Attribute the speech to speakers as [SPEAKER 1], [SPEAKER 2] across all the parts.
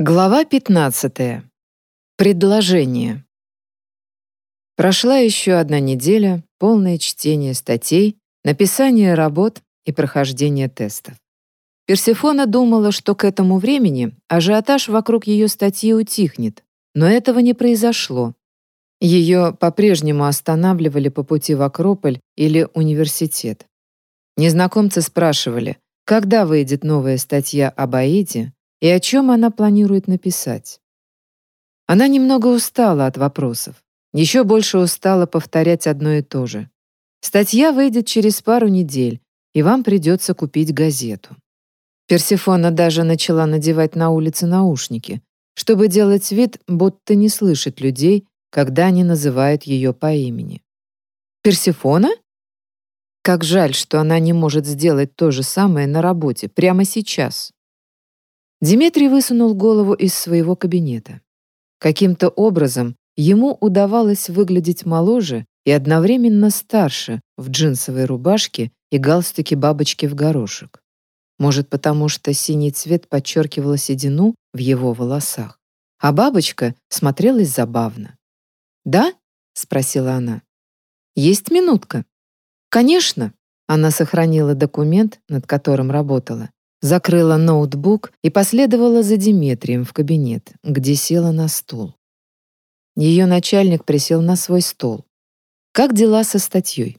[SPEAKER 1] Глава 15. Предложение. Прошла еще одна неделя, полное чтение статей, написание работ и прохождение тестов. Персефона думала, что к этому времени ажиотаж вокруг ее статьи утихнет, но этого не произошло. Ее по-прежнему останавливали по пути в Акрополь или университет. Незнакомцы спрашивали, когда выйдет новая статья об Аиде, и о чем она планирует написать. Она немного устала от вопросов, еще больше устала повторять одно и то же. Статья выйдет через пару недель, и вам придется купить газету. Персифона даже начала надевать на улице наушники, чтобы делать вид, будто не слышит людей, когда они называют ее по имени. «Персифона?» Как жаль, что она не может сделать то же самое на работе прямо сейчас. Дмитрий высунул голову из своего кабинета. Каким-то образом ему удавалось выглядеть моложе и одновременно старше в джинсовой рубашке и галстуке бабочки в горошек. Может, потому что синий цвет подчеркивал седину в его волосах, а бабочка смотрелась забавно. «Да?» — спросила она. «Есть минутка?» «Конечно!» — она сохранила документ, над которым работала закрыла ноутбук и последовала за Диметрием в кабинет, где села на стул. Ее начальник присел на свой стол. «Как дела со статьей?»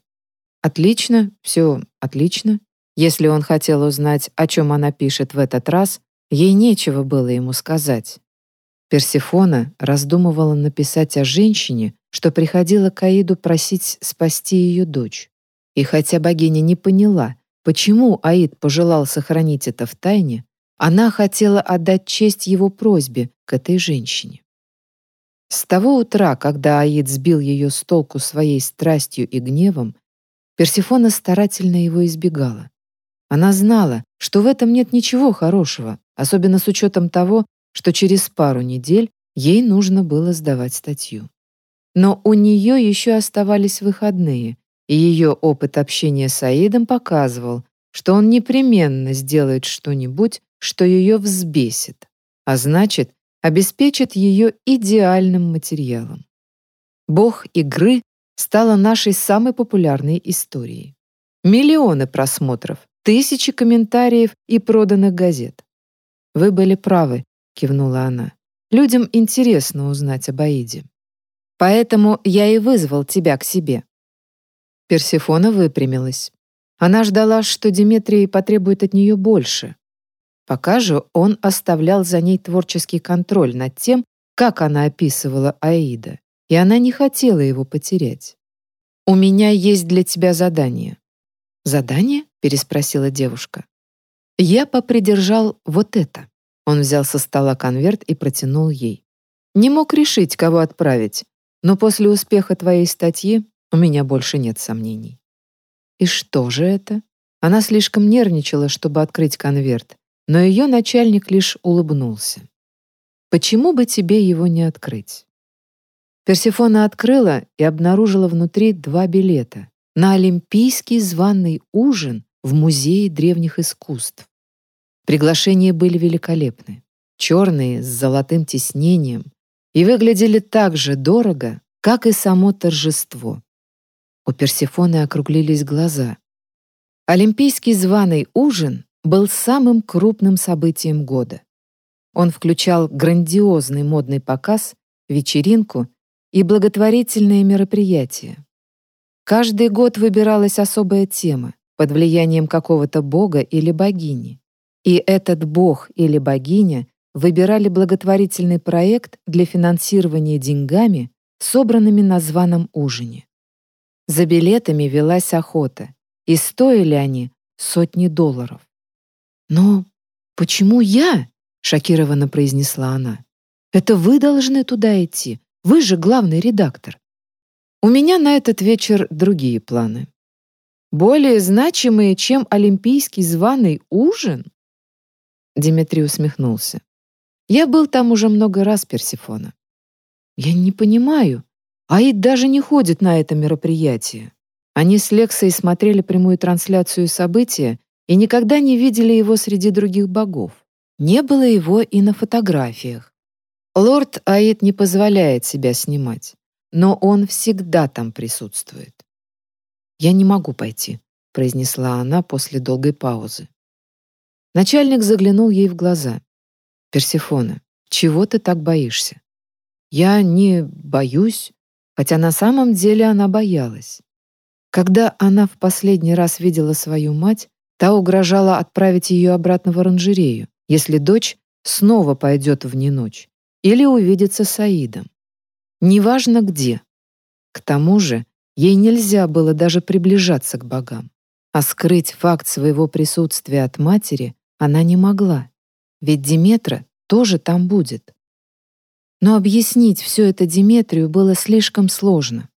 [SPEAKER 1] «Отлично, все отлично». Если он хотел узнать, о чем она пишет в этот раз, ей нечего было ему сказать. Персифона раздумывала написать о женщине, что приходила к Аиду просить спасти ее дочь. И хотя богиня не поняла, Почему Аид пожелал сохранить это в тайне, она хотела отдать честь его просьбе к этой женщине. С того утра, когда Аид сбил ее с толку своей страстью и гневом, Персифона старательно его избегала. Она знала, что в этом нет ничего хорошего, особенно с учетом того, что через пару недель ей нужно было сдавать статью. Но у нее еще оставались выходные, и ее опыт общения с Аидом показывал, что он непременно сделает что-нибудь, что ее взбесит, а значит, обеспечит ее идеальным материалом. Бог игры стала нашей самой популярной историей. Миллионы просмотров, тысячи комментариев и проданных газет. «Вы были правы», — кивнула она. «Людям интересно узнать об Аиде. Поэтому я и вызвал тебя к себе. Персефона выпрямилась. Она ждала, что Диметрий потребует от нее больше. Пока же он оставлял за ней творческий контроль над тем, как она описывала Аида, и она не хотела его потерять. «У меня есть для тебя задание». «Задание?» — переспросила девушка. «Я попридержал вот это». Он взял со стола конверт и протянул ей. «Не мог решить, кого отправить, но после успеха твоей статьи у меня больше нет сомнений. И что же это? Она слишком нервничала, чтобы открыть конверт, но ее начальник лишь улыбнулся. Почему бы тебе его не открыть? Персефона открыла и обнаружила внутри два билета на олимпийский званый ужин в Музее древних искусств. Приглашения были великолепны, черные, с золотым тиснением, и выглядели так же дорого, как и само торжество. У Персефоны округлились глаза. Олимпийский званый ужин был самым крупным событием года. Он включал грандиозный модный показ, вечеринку и благотворительные мероприятия. Каждый год выбиралась особая тема под влиянием какого-то бога или богини. И этот бог или богиня выбирали благотворительный проект для финансирования деньгами, собранными на званом ужине. За билетами велась охота, и стоили они сотни долларов. «Но почему я?» — шокированно произнесла она. «Это вы должны туда идти. Вы же главный редактор». «У меня на этот вечер другие планы. Более значимые, чем олимпийский званый ужин?» Дмитрий усмехнулся. «Я был там уже много раз, Персифона». «Я не понимаю», Аид даже не ходит на это мероприятие. Они с Лексой смотрели прямую трансляцию события и никогда не видели его среди других богов. Не было его и на фотографиях. Лорд Аид не позволяет себя снимать, но он всегда там присутствует. «Я не могу пойти», — произнесла она после долгой паузы. Начальник заглянул ей в глаза. «Персифона, чего ты так боишься?» «Я не боюсь», хотя на самом деле она боялась. Когда она в последний раз видела свою мать, та угрожала отправить ее обратно в оранжерею, если дочь снова пойдет в неночь или увидится с Аидом. Неважно где. К тому же ей нельзя было даже приближаться к богам, а скрыть факт своего присутствия от матери она не могла, ведь Диметра тоже там будет. Но объяснить все это Диметрию было слишком сложно.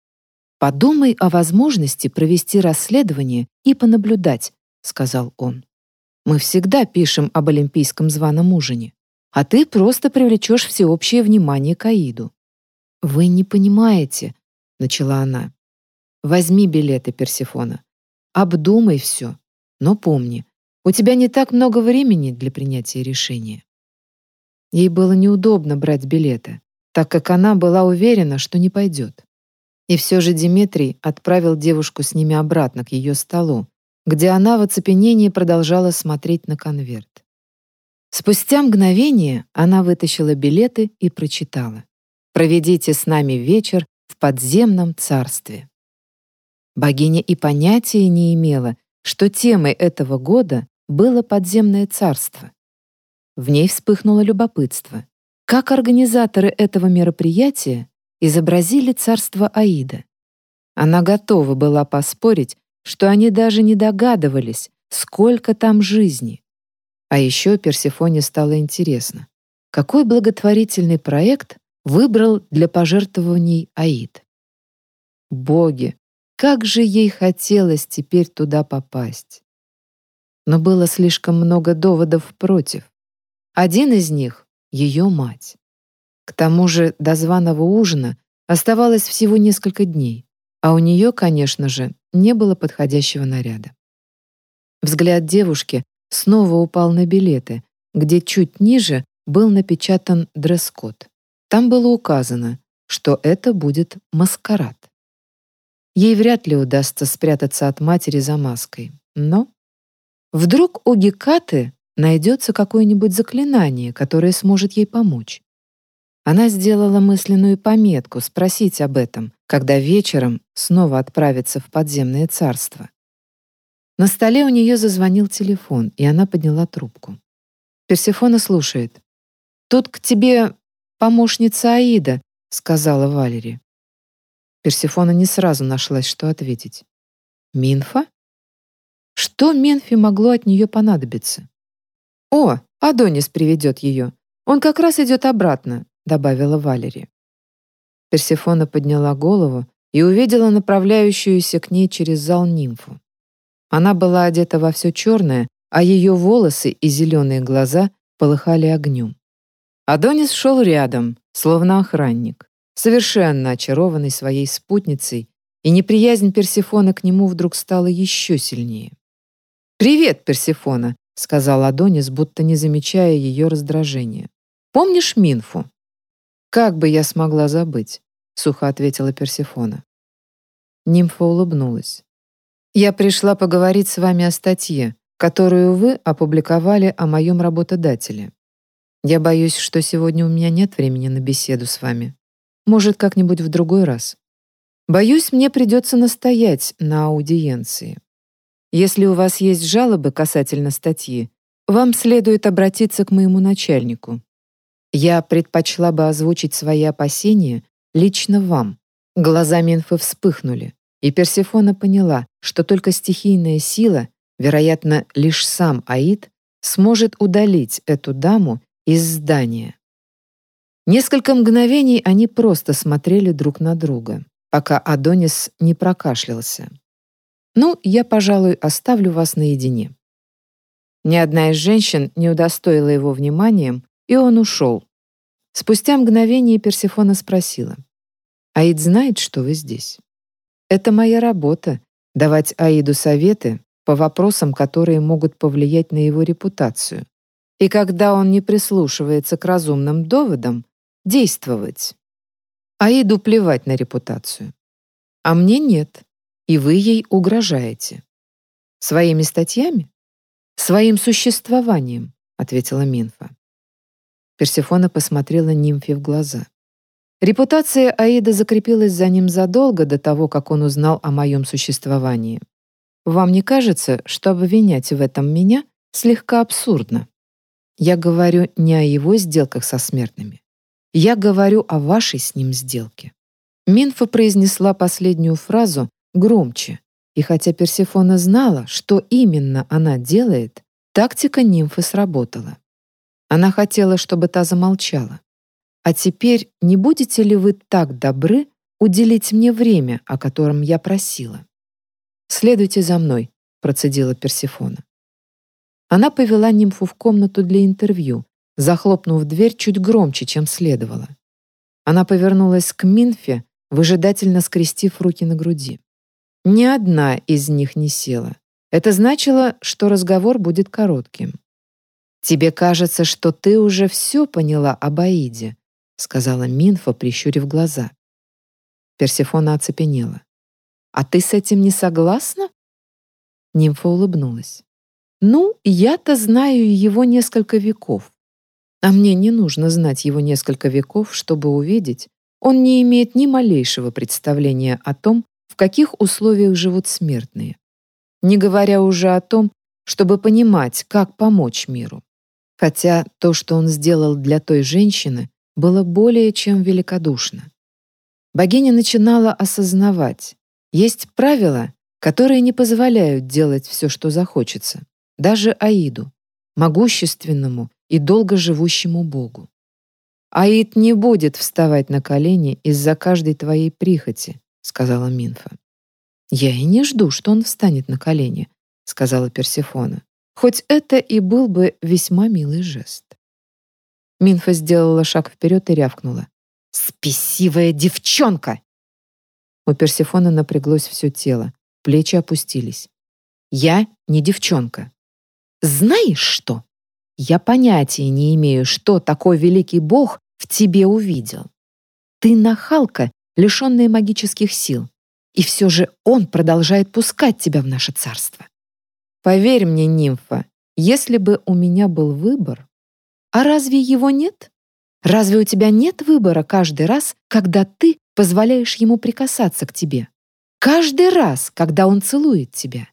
[SPEAKER 1] «Подумай о возможности провести расследование и понаблюдать», — сказал он. «Мы всегда пишем об олимпийском званом ужине, а ты просто привлечешь всеобщее внимание к Аиду». «Вы не понимаете», — начала она. «Возьми билеты, Персифона. Обдумай все. Но помни, у тебя не так много времени для принятия решения. Ей было неудобно брать билеты, так как она была уверена, что не пойдет. И все же Дмитрий отправил девушку с ними обратно к ее столу, где она в оцепенении продолжала смотреть на конверт. Спустя мгновение она вытащила билеты и прочитала. «Проведите с нами вечер в подземном царстве». Богиня и понятия не имела, что темой этого года было подземное царство. В ней вспыхнуло любопытство. Как организаторы этого мероприятия изобразили царство Аида? Она готова была поспорить, что они даже не догадывались, сколько там жизни. А еще Персефоне стало интересно, какой благотворительный проект выбрал для пожертвований Аид. Боги, как же ей хотелось теперь туда попасть но было слишком много доводов против. Один из них — ее мать. К тому же до званого ужина оставалось всего несколько дней, а у нее, конечно же, не было подходящего наряда. Взгляд девушки снова упал на билеты, где чуть ниже был напечатан дресс-код. Там было указано, что это будет маскарад. Ей вряд ли удастся спрятаться от матери за маской, но Вдруг у Гекаты найдется какое-нибудь заклинание, которое сможет ей помочь. Она сделала мысленную пометку спросить об этом, когда вечером снова отправится в подземное царство. На столе у нее зазвонил телефон, и она подняла трубку. Персефона слушает. «Тут к тебе помощница Аида», — сказала Валери. Персефона не сразу нашлась, что ответить. «Минфа?» Что Менфи могло от нее понадобиться? «О, Адонис приведет ее. Он как раз идет обратно», — добавила Валери. Персефона подняла голову и увидела направляющуюся к ней через зал нимфу. Она была одета во все черное, а ее волосы и зеленые глаза полыхали огнем. Адонис шел рядом, словно охранник, совершенно очарованный своей спутницей, и неприязнь Персефоны к нему вдруг стала еще сильнее. «Привет, Персифона», — сказал Адонис, будто не замечая ее раздражения. «Помнишь Минфу?» «Как бы я смогла забыть?» — сухо ответила Персифона. Нимфа улыбнулась. «Я пришла поговорить с вами о статье, которую вы опубликовали о моем работодателе. Я боюсь, что сегодня у меня нет времени на беседу с вами. Может, как-нибудь в другой раз. Боюсь, мне придется настоять на аудиенции. Если у вас есть жалобы касательно статьи, вам следует обратиться к моему начальнику. Я предпочла бы озвучить свои опасения лично вам. Глаза Менфы вспыхнули, и Персефона поняла, что только стихийная сила, вероятно, лишь сам Аид, сможет удалить эту даму из здания. Несколько мгновений они просто смотрели друг на друга, пока Адонис не прокашлялся. Ну, я, пожалуй, оставлю вас наедине. Ни одна из женщин не удостоила его вниманием, и он ушел. Спустя мгновение Персефона спросила. «Аид знает, что вы здесь?» «Это моя работа — давать Аиду советы по вопросам, которые могут повлиять на его репутацию. И когда он не прислушивается к разумным доводам, действовать. Аиду плевать на репутацию. А мне нет, и вы ей угрожаете. Своими статьями? Своим существованием, ответила Минфа. Персефона посмотрела нимфе в глаза. Репутация Аида закрепилась за ним задолго до того, как он узнал о моем существовании. Вам не кажется, что обвинять в этом меня слегка абсурдно? Я говорю не о его сделках со смертными. Я говорю о вашей с ним сделке. Минфа произнесла последнюю фразу громче, и хотя Персефона знала, что именно она делает, тактика нимфы сработала. Она хотела, чтобы та замолчала. А теперь не будете ли вы так добры уделить мне время, о котором я просила? Следуйте за мной, процедила Персефона. Она повела нимфу в комнату для интервью, захлопнув дверь чуть громче, чем следовало. Она повернулась к Минфе, выжидательно скрестив руки на груди. Ни одна из них не села. Это значило, что разговор будет коротким. «Тебе кажется, что ты уже все поняла об Аиде», — сказала Минфа, прищурив глаза. Персефона оцепенела. «А ты с этим не согласна?» Нимфа улыбнулась. «Ну, я-то знаю его несколько веков. А мне не нужно знать его несколько веков, чтобы увидеть, он не имеет ни малейшего представления о том, в каких условиях живут смертные. Не говоря уже о том, чтобы понимать, как помочь миру. Хотя то, что он сделал для той женщины, было более чем великодушно. Богиня начинала осознавать, есть правила, которые не позволяют делать все, что захочется, даже Аиду, могущественному и долго живущему Богу. «Аид не будет вставать на колени из-за каждой твоей прихоти», — сказала Минфа. «Я и не жду, что он встанет на колени», — сказала Персефона, хоть это и был бы весьма милый жест. Минфа сделала шаг вперед и рявкнула. «Спесивая девчонка!» У Персефона напряглось все тело, плечи опустились. «Я не девчонка. Знаешь что? Я понятия не имею, что такой великий бог в тебе увидел. Ты нахалка, лишенная магических сил, и все же он продолжает пускать тебя в наше царство. Поверь мне, нимфа, если бы у меня был выбор, а разве его нет? Разве у тебя нет выбора каждый раз, когда ты позволяешь ему прикасаться к тебе? Каждый раз, когда он целует тебя.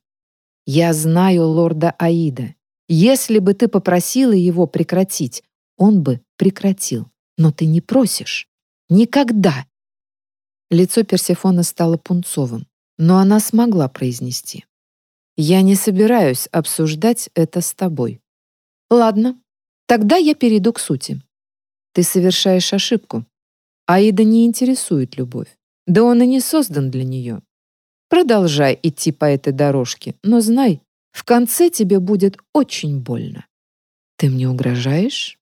[SPEAKER 1] Я знаю лорда Аида. Если бы ты попросила его прекратить, он бы прекратил. Но ты не просишь. Никогда. Лицо Персефона стало пунцовым, но она смогла произнести. «Я не собираюсь обсуждать это с тобой». «Ладно, Тогда я перейду к сути. Ты совершаешь ошибку. Аида не интересует любовь. Да он и не создан для нее. Продолжай идти по этой дорожке, но знай, в конце тебе будет очень больно. Ты мне угрожаешь?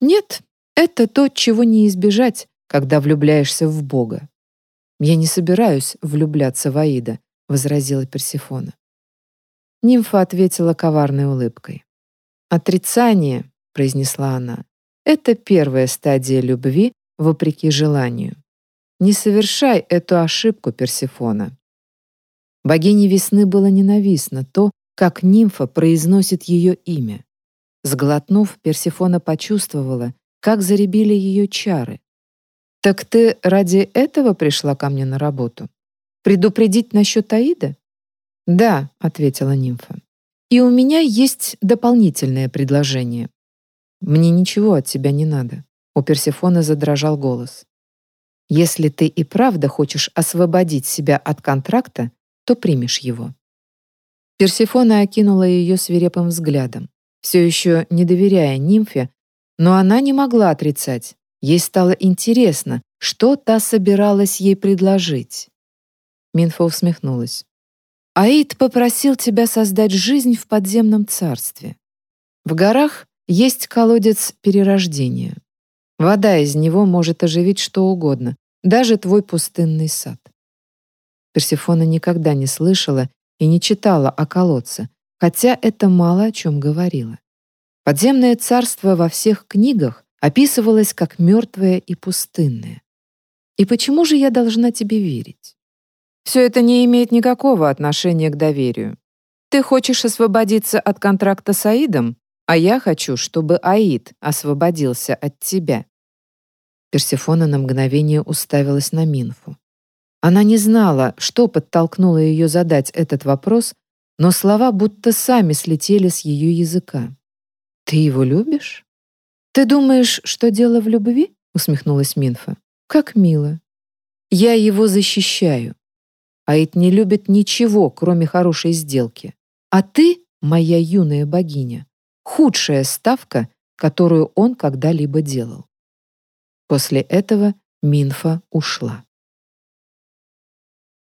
[SPEAKER 1] Нет, это то, чего не избежать, когда влюбляешься в Бога. Я не собираюсь влюбляться в Аида, возразила Персефона. Нимфа ответила коварной улыбкой. Отрицание произнесла она. Это первая стадия любви вопреки желанию. Не совершай эту ошибку, Персефона. Богине весны было ненавистно то, как нимфа произносит ее имя. Сглотнув, Персефона почувствовала, как заребили ее чары. «Так ты ради этого пришла ко мне на работу? Предупредить насчет Аида?» «Да», — ответила нимфа. «И у меня есть дополнительное предложение. Мне ничего от тебя не надо. У Персефоны задрожал голос. Если ты и правда хочешь освободить себя от контракта, то примешь его. Персефона окинула ее свирепым взглядом, все еще не доверяя нимфе, но она не могла отрицать. Ей стало интересно, что та собиралась ей предложить. Минфа усмехнулась. «Аид попросил тебя создать жизнь в подземном царстве. В горах есть колодец перерождения. Вода из него может оживить что угодно, даже твой пустынный сад. Персефона никогда не слышала и не читала о колодце, хотя это мало о чем говорило. Подземное царство во всех книгах описывалось как мертвое и пустынное. И почему же я должна тебе верить? Все это не имеет никакого отношения к доверию. Ты хочешь освободиться от контракта с Аидом, а я хочу, чтобы Аид освободился от тебя. Персефона на мгновение уставилась на Минфу. Она не знала, что подтолкнуло ее задать этот вопрос, но слова будто сами слетели с ее языка. «Ты его любишь?» «Ты думаешь, что дело в любви?» — усмехнулась Минфа. «Как мило. Я его защищаю. Аид не любит ничего, кроме хорошей сделки. А ты, моя юная богиня, худшая ставка, которую он когда-либо делал». После этого Минфа ушла.